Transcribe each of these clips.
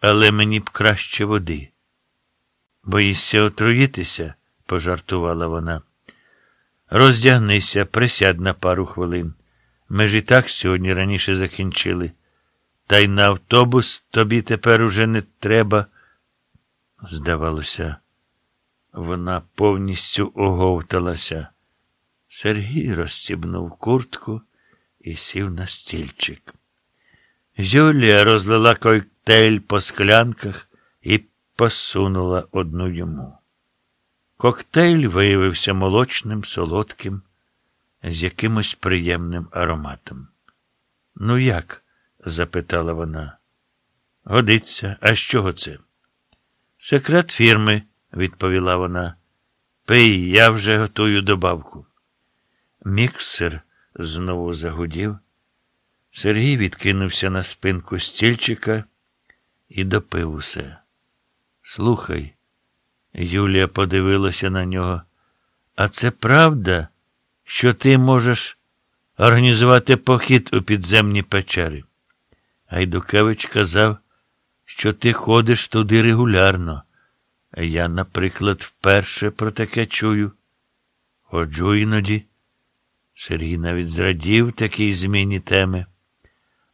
але мені б краще води. Боїшся отруїтися, пожартувала вона. Роздягнися, присядь на пару хвилин. Ми ж і так сьогодні раніше закінчили. Та й на автобус тобі тепер уже не треба. Здавалося, вона повністю оговталася. Сергій розстібнув куртку і сів на стільчик. Юлія розлила коктейль по склянках і посунула одну йому. Коктейль виявився молочним, солодким, з якимось приємним ароматом. Ну, як? запитала вона. Годиться, а з чого це? Секрет фірми, відповіла вона. Пий, я вже готую добавку. Міксер знову загудів. Сергій відкинувся на спинку стільчика і допив усе. Слухай, Юлія подивилася на нього. А це правда, що ти можеш організувати похід у підземні печери? Гайдукевич казав, що ти ходиш туди регулярно. Я, наприклад, вперше про таке чую. Ходжу іноді. Сергій навіть зрадів такій зміні теми.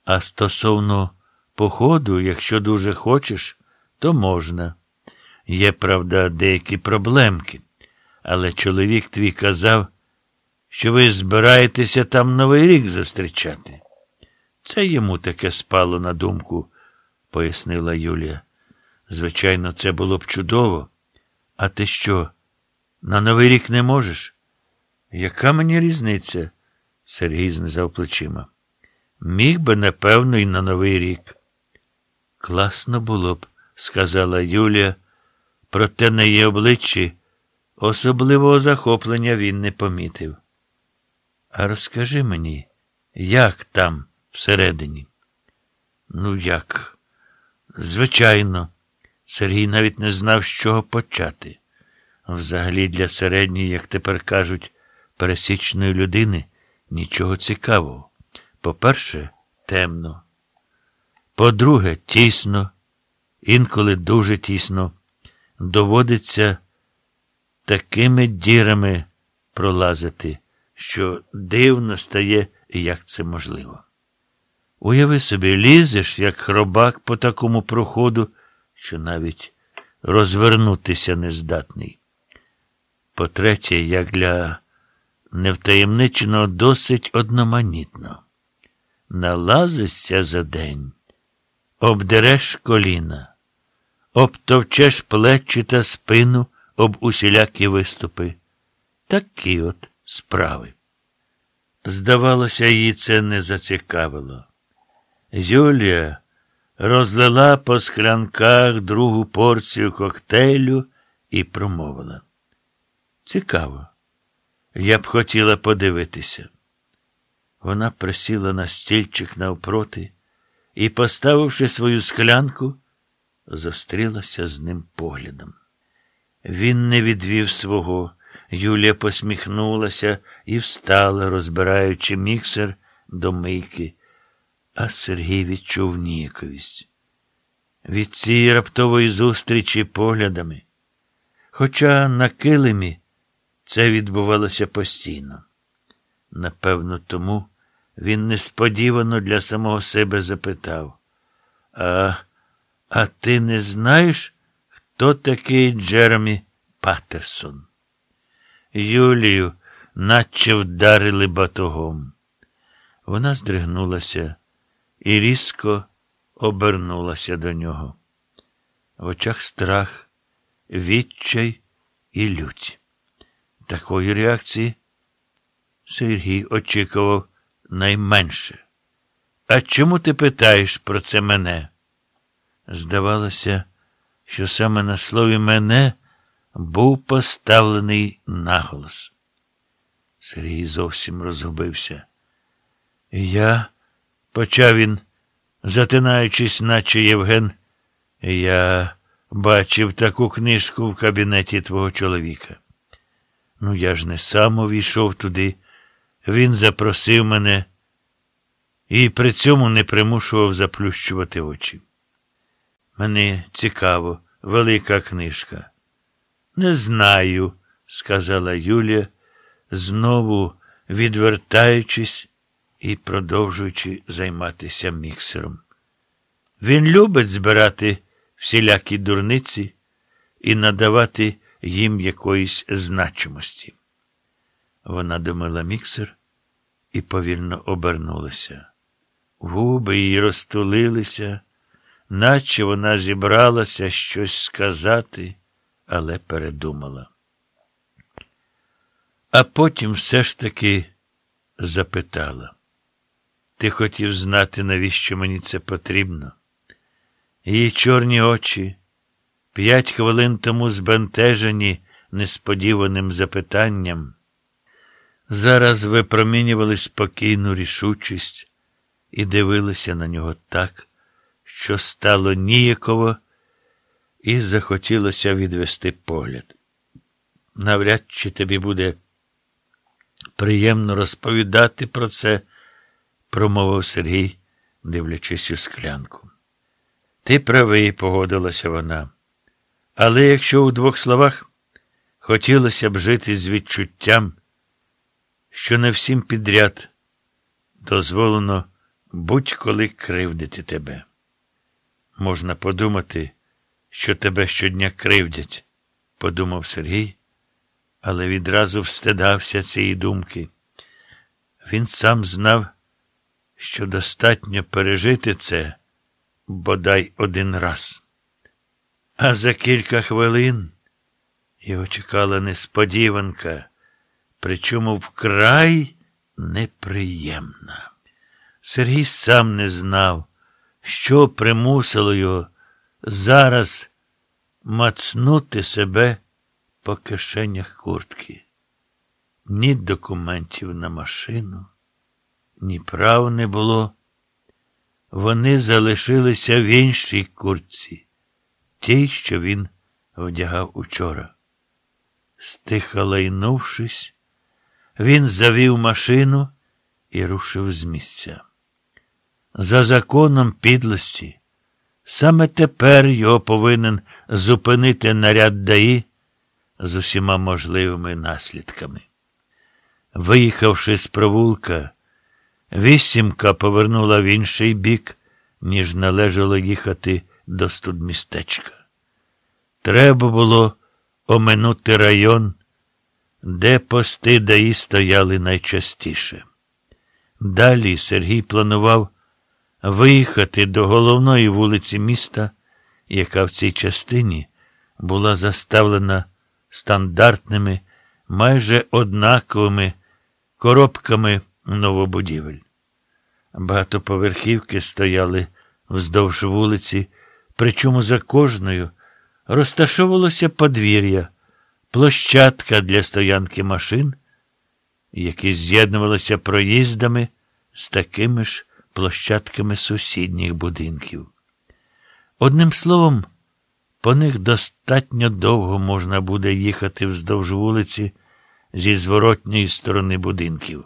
А стосовно походу, якщо дуже хочеш, то можна. Є, правда, деякі проблемки, але чоловік твій казав, що ви збираєтеся там Новий рік зустрічати. Це йому таке спало на думку, пояснила Юлія. Звичайно, це було б чудово. А ти що? На Новий рік не можеш? Яка мені різниця? Сергій знизав плечима. Міг би, напевно, і на Новий рік. Класно було б, сказала Юлія, проте на її обличчі особливого захоплення він не помітив. А розкажи мені, як там всередині? Ну, як? Звичайно, Сергій навіть не знав, з чого почати. Взагалі, для середньої, як тепер кажуть, пересічної людини нічого цікавого. По-перше, темно. По-друге, тісно, інколи дуже тісно, доводиться такими дірами пролазити, що дивно стає, як це можливо. Уяви собі, лізеш, як хробак по такому проходу, що навіть розвернутися нездатний. По-третє, як для невтаємниченого досить одноманітно. Налазишся за день, обдереш коліна, обтовчеш плечі та спину об усілякі виступи. Такі от справи. Здавалося, її це не зацікавило. Юлія розлила по склянках другу порцію коктейлю і промовила. Цікаво. Я б хотіла подивитися. Вона присіла на стільчик навпроти і, поставивши свою склянку, зустрілася з ним поглядом. Він не відвів свого. Юлія посміхнулася і встала, розбираючи міксер до мийки, а Сергій відчув ніяковість. Від цієї раптової зустрічі поглядами, хоча на килимі це відбувалося постійно. Напевно, тому він несподівано для самого себе запитав. А, а ти не знаєш, хто такий Джеремі Паттерсон? Юлію наче вдарили батогом. Вона здригнулася і різко обернулася до нього. В очах страх, відчай і лють. Такої реакції Сергій очікував найменше. А чому ти питаєш про це мене? Здавалося, що саме на слові мене був поставлений наголос. Сергій зовсім розгубився. Я, почав він, затинаючись, наче Євген, я бачив таку книжку в кабінеті твого чоловіка. Ну, я ж не сам увійшов туди. Він запросив мене і при цьому не примушував заплющувати очі. Мені цікаво, велика книжка. Не знаю, сказала Юлія, знову відвертаючись і продовжуючи займатися міксером. Він любить збирати всілякі дурниці і надавати їм якоїсь значимості. Вона домила міксер і повільно обернулася. Губи її розтулилися, наче вона зібралася щось сказати, але передумала. А потім все ж таки запитала. Ти хотів знати, навіщо мені це потрібно? Її чорні очі, п'ять хвилин тому збентежені несподіваним запитанням, зараз випромінювали спокійну рішучість і дивилися на нього так, що стало ніяково, і захотілося відвести погляд. Навряд чи тобі буде приємно розповідати про це, промовив Сергій, дивлячись у склянку. Ти правий, погодилася вона. Але якщо у двох словах хотілося б жити з відчуттям, що не всім підряд дозволено будь-коли кривдити тебе. Можна подумати, що тебе щодня кривдять, подумав Сергій, але відразу встидався цієї думки. Він сам знав, що достатньо пережити це бодай один раз. А за кілька хвилин його чекала несподіванка, причому вкрай неприємна. Сергій сам не знав, що примусило його зараз мацнути себе по кишенях куртки. Ні документів на машину, ні прав не було. Вони залишилися в іншій куртці, тій, що він вдягав учора. Стиха лайнувшись, він завів машину і рушив з місця. За законом підлості, саме тепер його повинен зупинити наряд ДАІ з усіма можливими наслідками. Виїхавши з провулка, вісімка повернула в інший бік, ніж належало їхати до студмістечка. Треба було оминути район, де пости ДАІ стояли найчастіше. Далі Сергій планував виїхати до головної вулиці міста, яка в цій частині була заставлена стандартними, майже однаковими коробками новобудівель. Багатоповерхівки стояли вздовж вулиці, причому за кожною розташовувалося подвір'я, площадка для стоянки машин, які з'єднувалися проїздами з такими ж площадками сусідніх будинків. Одним словом, по них достатньо довго можна буде їхати вздовж вулиці зі зворотньої сторони будинків.